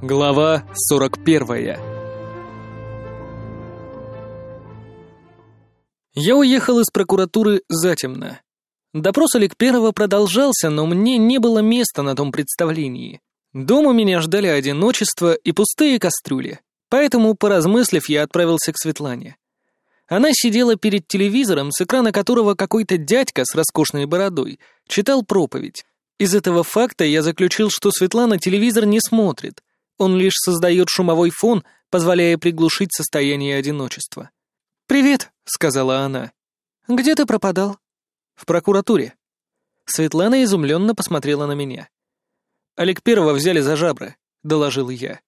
Глава 41 Я уехал из прокуратуры затемно. Допрос Олег продолжался, но мне не было места на том представлении. Дома меня ждали одиночество и пустые кастрюли, поэтому, поразмыслив, я отправился к Светлане. Она сидела перед телевизором, с экрана которого какой-то дядька с роскошной бородой читал проповедь. Из этого факта я заключил, что Светлана телевизор не смотрит, он лишь создает шумовой фон, позволяя приглушить состояние одиночества. «Привет», — сказала она. «Где ты пропадал?» «В прокуратуре». Светлана изумленно посмотрела на меня. «Олег Первого взяли за жабры», — доложил я.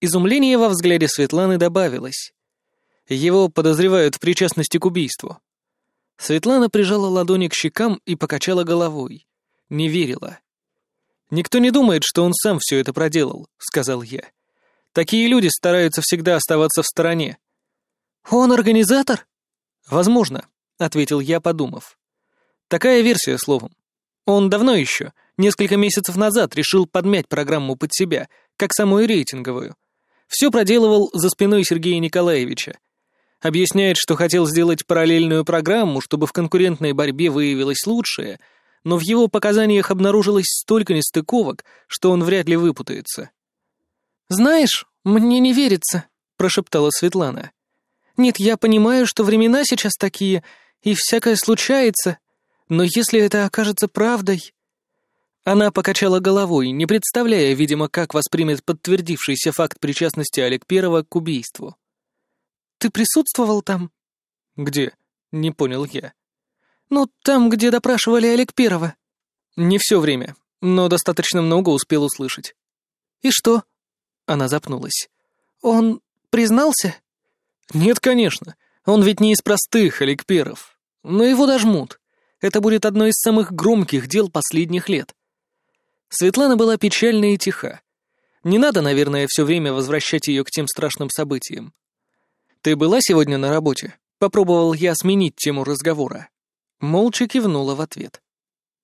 Изумление во взгляде Светланы добавилось. Его подозревают в причастности к убийству. Светлана прижала ладони к щекам и покачала головой. Не верила. «Никто не думает, что он сам все это проделал», — сказал я. «Такие люди стараются всегда оставаться в стороне». «Он организатор?» «Возможно», — ответил я, подумав. «Такая версия, словом. Он давно еще, несколько месяцев назад, решил подмять программу под себя, как самую рейтинговую. Все проделывал за спиной Сергея Николаевича. Объясняет, что хотел сделать параллельную программу, чтобы в конкурентной борьбе выявилось лучшее — но в его показаниях обнаружилось столько нестыковок, что он вряд ли выпутается. «Знаешь, мне не верится», — прошептала Светлана. «Нет, я понимаю, что времена сейчас такие, и всякое случается, но если это окажется правдой...» Она покачала головой, не представляя, видимо, как воспримет подтвердившийся факт причастности Олег Первого к убийству. «Ты присутствовал там?» «Где?» — не понял я. «Ну, там, где допрашивали Олег Первого». «Не все время, но достаточно много успел услышать». «И что?» Она запнулась. «Он признался?» «Нет, конечно. Он ведь не из простых Олег Перов. Но его дожмут. Это будет одно из самых громких дел последних лет». Светлана была печальна и тиха. Не надо, наверное, все время возвращать ее к тем страшным событиям. «Ты была сегодня на работе?» Попробовал я сменить тему разговора. Молча кивнула в ответ.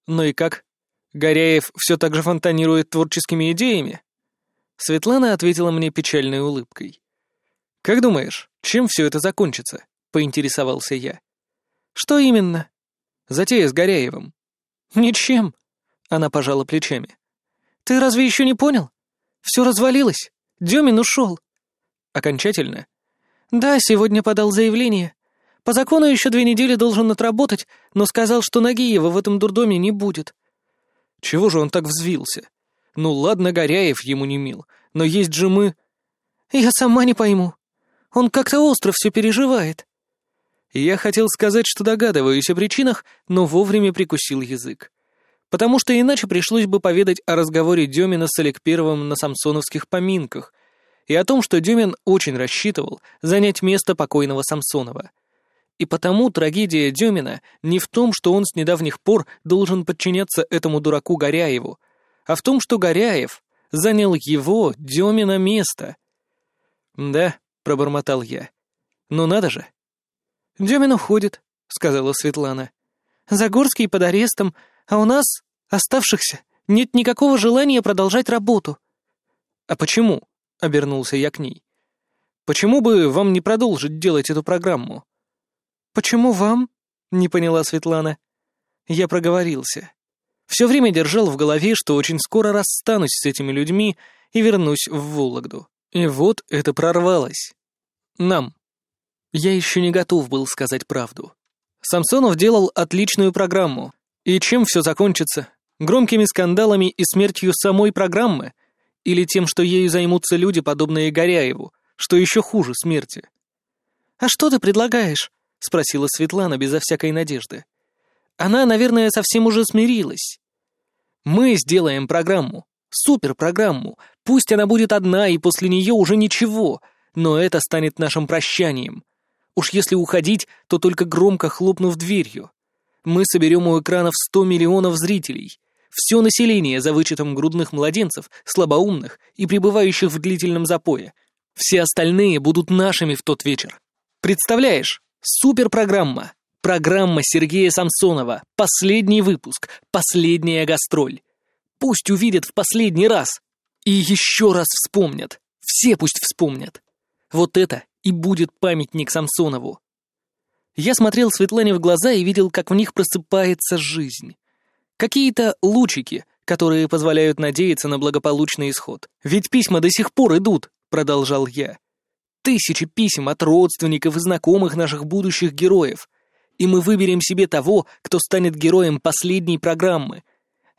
«Ну и как? Горяев все так же фонтанирует творческими идеями?» Светлана ответила мне печальной улыбкой. «Как думаешь, чем все это закончится?» — поинтересовался я. «Что именно?» «Затея с Горяевым». «Ничем», — она пожала плечами. «Ты разве еще не понял? Все развалилось. Демин ушел». «Окончательно?» «Да, сегодня подал заявление. По закону еще две недели должен отработать, но сказал, что ноги его в этом дурдоме не будет. Чего же он так взвился? Ну ладно, Горяев ему не мил, но есть же мы... Я сама не пойму. Он как-то остро все переживает. Я хотел сказать, что догадываюсь о причинах, но вовремя прикусил язык. Потому что иначе пришлось бы поведать о разговоре Демина с Олег Первым на самсоновских поминках и о том, что Демин очень рассчитывал занять место покойного Самсонова — и потому трагедия Демина не в том, что он с недавних пор должен подчиняться этому дураку Горяеву, а в том, что Горяев занял его, Демина, место. «Да», — пробормотал я. «Ну надо же». «Демин уходит», — сказала Светлана. «Загорский под арестом, а у нас, оставшихся, нет никакого желания продолжать работу». «А почему?» — обернулся я к ней. «Почему бы вам не продолжить делать эту программу?» «Почему вам?» — не поняла Светлана. Я проговорился. Все время держал в голове, что очень скоро расстанусь с этими людьми и вернусь в Вологду. И вот это прорвалось. Нам. Я еще не готов был сказать правду. Самсонов делал отличную программу. И чем все закончится? Громкими скандалами и смертью самой программы? Или тем, что ею займутся люди, подобные Горяеву, что еще хуже смерти? «А что ты предлагаешь?» — спросила Светлана безо всякой надежды. Она, наверное, совсем уже смирилась. «Мы сделаем программу. Суперпрограмму. Пусть она будет одна, и после нее уже ничего, но это станет нашим прощанием. Уж если уходить, то только громко хлопнув дверью. Мы соберем у экранов сто миллионов зрителей. Все население, за вычетом грудных младенцев, слабоумных и пребывающих в длительном запое. Все остальные будут нашими в тот вечер. Представляешь, Суперпрограмма. Программа Сергея Самсонова. Последний выпуск. Последняя гастроль. Пусть увидят в последний раз. И еще раз вспомнят. Все пусть вспомнят. Вот это и будет памятник Самсонову. Я смотрел Светлане в глаза и видел, как в них просыпается жизнь. Какие-то лучики, которые позволяют надеяться на благополучный исход. Ведь письма до сих пор идут, продолжал я. Тысячи писем от родственников и знакомых наших будущих героев. И мы выберем себе того, кто станет героем последней программы.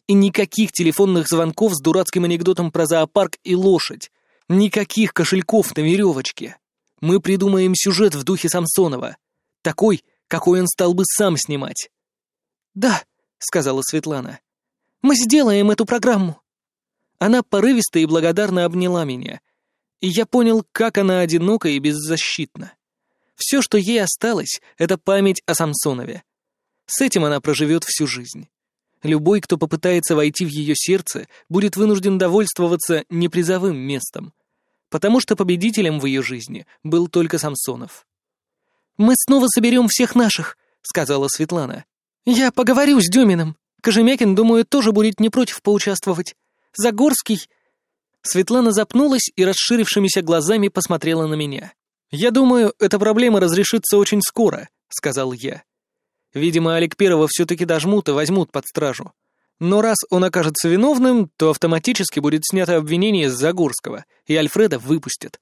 И никаких телефонных звонков с дурацким анекдотом про зоопарк и лошадь. Никаких кошельков на веревочке. Мы придумаем сюжет в духе Самсонова. Такой, какой он стал бы сам снимать. «Да», — сказала Светлана. «Мы сделаем эту программу». Она порывисто и благодарно обняла меня — и я понял, как она одинока и беззащитна. Все, что ей осталось, это память о Самсонове. С этим она проживет всю жизнь. Любой, кто попытается войти в ее сердце, будет вынужден довольствоваться непризовым местом, потому что победителем в ее жизни был только Самсонов. «Мы снова соберем всех наших», — сказала Светлана. «Я поговорю с Дюминым. Кожемякин, думаю, тоже будет не против поучаствовать. Загорский Светлана запнулась и расширившимися глазами посмотрела на меня. «Я думаю, эта проблема разрешится очень скоро», — сказал я. «Видимо, Олег Первого все-таки дожмут и возьмут под стражу. Но раз он окажется виновным, то автоматически будет снято обвинение с Загорского, и Альфреда выпустят».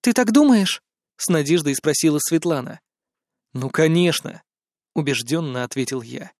«Ты так думаешь?» — с надеждой спросила Светлана. «Ну, конечно», — убежденно ответил я.